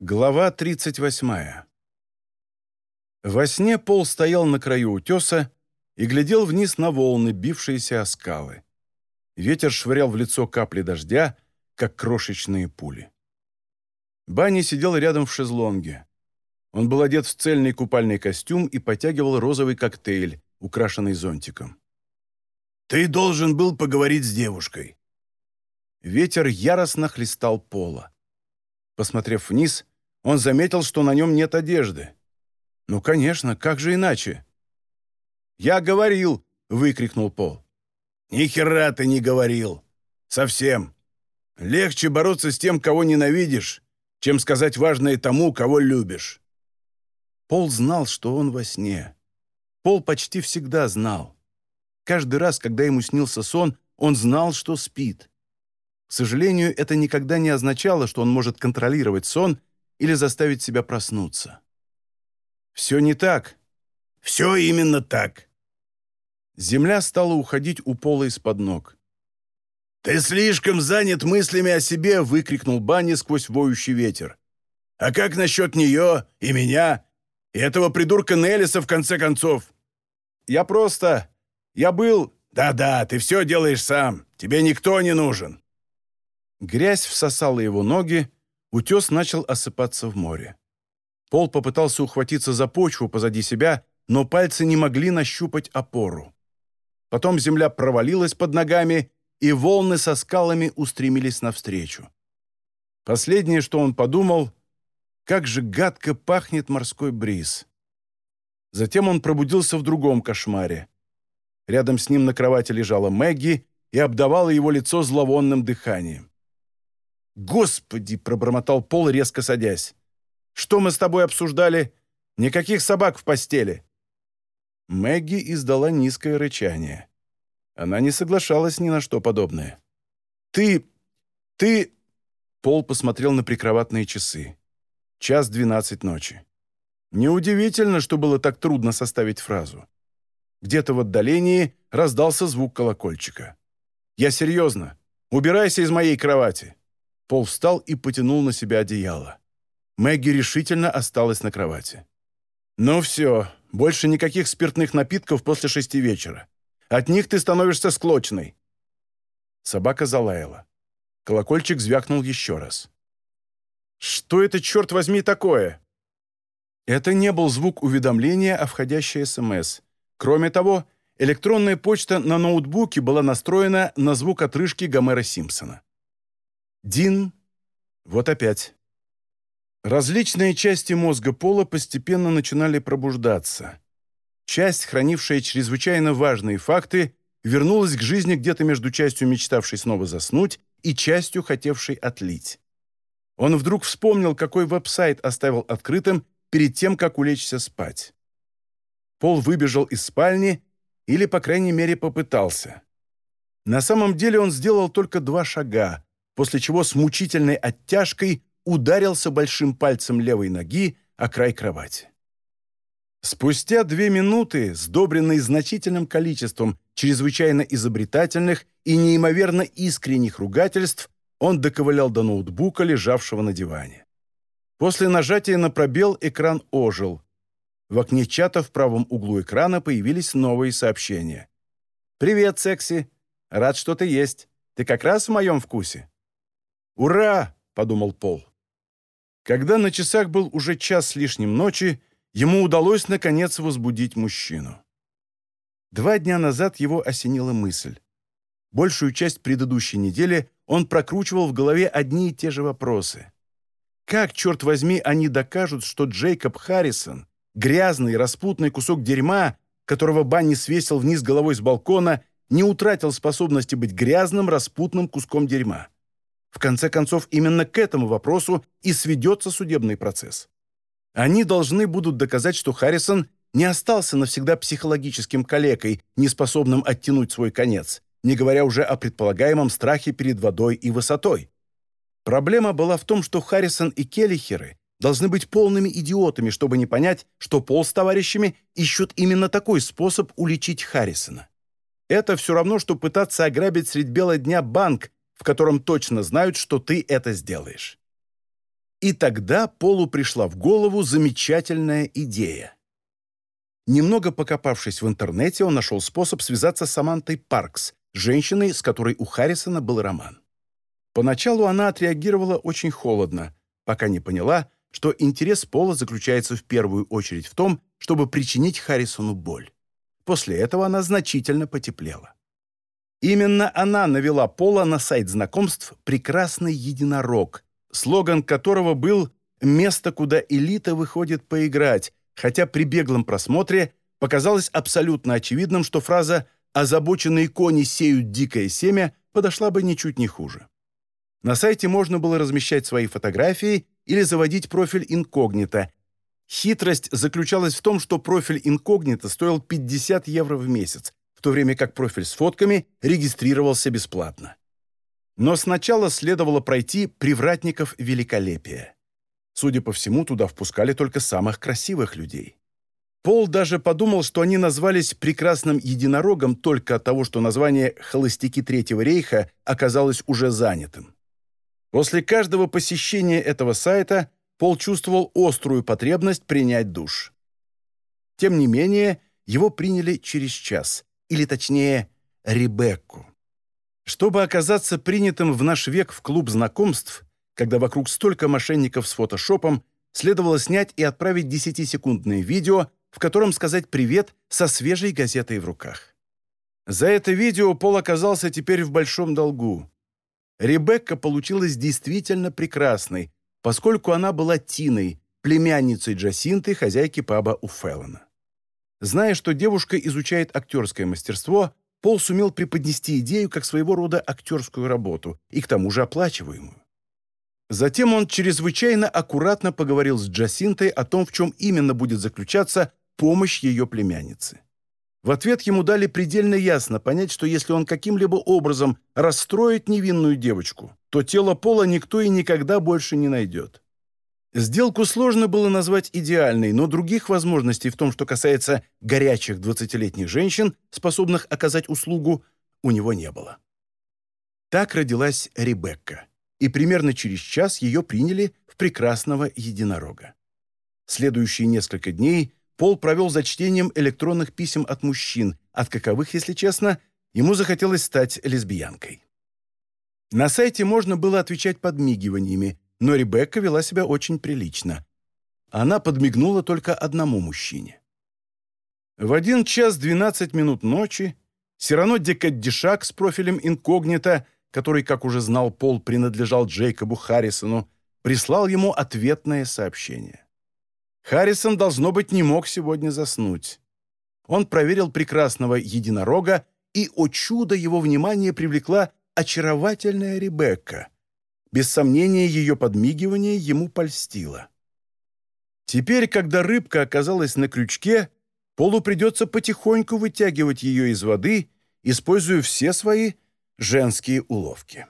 Глава 38. Во сне Пол стоял на краю утеса и глядел вниз на волны, бившиеся о скалы. Ветер швырял в лицо капли дождя, как крошечные пули. Банни сидел рядом в шезлонге. Он был одет в цельный купальный костюм и потягивал розовый коктейль, украшенный зонтиком. «Ты должен был поговорить с девушкой». Ветер яростно хлестал пола. Посмотрев вниз, он заметил, что на нем нет одежды. «Ну, конечно, как же иначе?» «Я говорил!» — выкрикнул Пол. «Ни хера ты не говорил! Совсем! Легче бороться с тем, кого ненавидишь, чем сказать важное тому, кого любишь!» Пол знал, что он во сне. Пол почти всегда знал. Каждый раз, когда ему снился сон, он знал, что спит. К сожалению, это никогда не означало, что он может контролировать сон или заставить себя проснуться. Все не так. Все именно так. Земля стала уходить у пола из-под ног. «Ты слишком занят мыслями о себе!» — выкрикнул Банни сквозь воющий ветер. «А как насчет нее и меня? И этого придурка Неллиса, в конце концов?» «Я просто... Я был...» «Да-да, ты все делаешь сам. Тебе никто не нужен». Грязь всосала его ноги, утес начал осыпаться в море. Пол попытался ухватиться за почву позади себя, но пальцы не могли нащупать опору. Потом земля провалилась под ногами, и волны со скалами устремились навстречу. Последнее, что он подумал, как же гадко пахнет морской бриз. Затем он пробудился в другом кошмаре. Рядом с ним на кровати лежала Мэгги и обдавала его лицо зловонным дыханием. «Господи!» — пробормотал Пол, резко садясь. «Что мы с тобой обсуждали? Никаких собак в постели!» Мэгги издала низкое рычание. Она не соглашалась ни на что подобное. «Ты... ты...» Пол посмотрел на прикроватные часы. Час двенадцать ночи. Неудивительно, что было так трудно составить фразу. Где-то в отдалении раздался звук колокольчика. «Я серьезно. Убирайся из моей кровати!» Пол встал и потянул на себя одеяло. Мэгги решительно осталась на кровати. «Ну все, больше никаких спиртных напитков после шести вечера. От них ты становишься склочной». Собака залаяла. Колокольчик звякнул еще раз. «Что это, черт возьми, такое?» Это не был звук уведомления о входящей СМС. Кроме того, электронная почта на ноутбуке была настроена на звук отрыжки Гомера Симпсона. Дин. Вот опять. Различные части мозга Пола постепенно начинали пробуждаться. Часть, хранившая чрезвычайно важные факты, вернулась к жизни где-то между частью, мечтавшей снова заснуть, и частью, хотевшей отлить. Он вдруг вспомнил, какой веб-сайт оставил открытым перед тем, как улечься спать. Пол выбежал из спальни или, по крайней мере, попытался. На самом деле он сделал только два шага, после чего с мучительной оттяжкой ударился большим пальцем левой ноги о край кровати. Спустя две минуты, сдобренные значительным количеством чрезвычайно изобретательных и неимоверно искренних ругательств, он доковылял до ноутбука, лежавшего на диване. После нажатия на пробел экран ожил. В окне чата в правом углу экрана появились новые сообщения. «Привет, секси! Рад, что ты есть. Ты как раз в моем вкусе. «Ура!» — подумал Пол. Когда на часах был уже час с лишним ночи, ему удалось, наконец, возбудить мужчину. Два дня назад его осенила мысль. Большую часть предыдущей недели он прокручивал в голове одни и те же вопросы. Как, черт возьми, они докажут, что Джейкоб Харрисон, грязный, распутный кусок дерьма, которого Банни свесил вниз головой с балкона, не утратил способности быть грязным, распутным куском дерьма? В конце концов, именно к этому вопросу и сведется судебный процесс. Они должны будут доказать, что Харрисон не остался навсегда психологическим калекой, неспособным оттянуть свой конец, не говоря уже о предполагаемом страхе перед водой и высотой. Проблема была в том, что Харрисон и Келлихеры должны быть полными идиотами, чтобы не понять, что Пол с товарищами ищут именно такой способ уличить Харрисона. Это все равно, что пытаться ограбить средь бела дня банк, в котором точно знают, что ты это сделаешь. И тогда Полу пришла в голову замечательная идея. Немного покопавшись в интернете, он нашел способ связаться с Самантой Паркс, женщиной, с которой у Харрисона был роман. Поначалу она отреагировала очень холодно, пока не поняла, что интерес Пола заключается в первую очередь в том, чтобы причинить Харрисону боль. После этого она значительно потеплела. Именно она навела Пола на сайт знакомств «Прекрасный единорог», слоган которого был «Место, куда элита выходит поиграть», хотя при беглом просмотре показалось абсолютно очевидным, что фраза «озабоченные кони сеют дикое семя» подошла бы ничуть не хуже. На сайте можно было размещать свои фотографии или заводить профиль инкогнито. Хитрость заключалась в том, что профиль инкогнито стоил 50 евро в месяц, в то время как профиль с фотками регистрировался бесплатно. Но сначала следовало пройти привратников великолепия. Судя по всему, туда впускали только самых красивых людей. Пол даже подумал, что они назвались «прекрасным единорогом» только от того, что название «Холостяки Третьего рейха» оказалось уже занятым. После каждого посещения этого сайта Пол чувствовал острую потребность принять душ. Тем не менее, его приняли через час или точнее Ребекку. Чтобы оказаться принятым в наш век в клуб знакомств, когда вокруг столько мошенников с фотошопом, следовало снять и отправить 10-секундное видео, в котором сказать «привет» со свежей газетой в руках. За это видео Пол оказался теперь в большом долгу. Ребекка получилась действительно прекрасной, поскольку она была Тиной, племянницей Джасинты, хозяйки паба у Феллона. Зная, что девушка изучает актерское мастерство, Пол сумел преподнести идею как своего рода актерскую работу и к тому же оплачиваемую. Затем он чрезвычайно аккуратно поговорил с Джасинтой о том, в чем именно будет заключаться помощь ее племяннице. В ответ ему дали предельно ясно понять, что если он каким-либо образом расстроит невинную девочку, то тело Пола никто и никогда больше не найдет. Сделку сложно было назвать идеальной, но других возможностей в том, что касается горячих 20-летних женщин, способных оказать услугу, у него не было. Так родилась Ребекка, и примерно через час ее приняли в прекрасного единорога. Следующие несколько дней Пол провел за чтением электронных писем от мужчин, от каковых, если честно, ему захотелось стать лесбиянкой. На сайте можно было отвечать подмигиваниями, но Ребекка вела себя очень прилично. Она подмигнула только одному мужчине. В один час двенадцать минут ночи Сирано Декаддишак с профилем инкогнито, который, как уже знал Пол, принадлежал Джейкобу Харрисону, прислал ему ответное сообщение. Харрисон, должно быть, не мог сегодня заснуть. Он проверил прекрасного единорога, и, о чудо, его внимание привлекла очаровательная Ребекка — без сомнения, ее подмигивание ему польстило. Теперь, когда рыбка оказалась на крючке, Полу придется потихоньку вытягивать ее из воды, используя все свои женские уловки.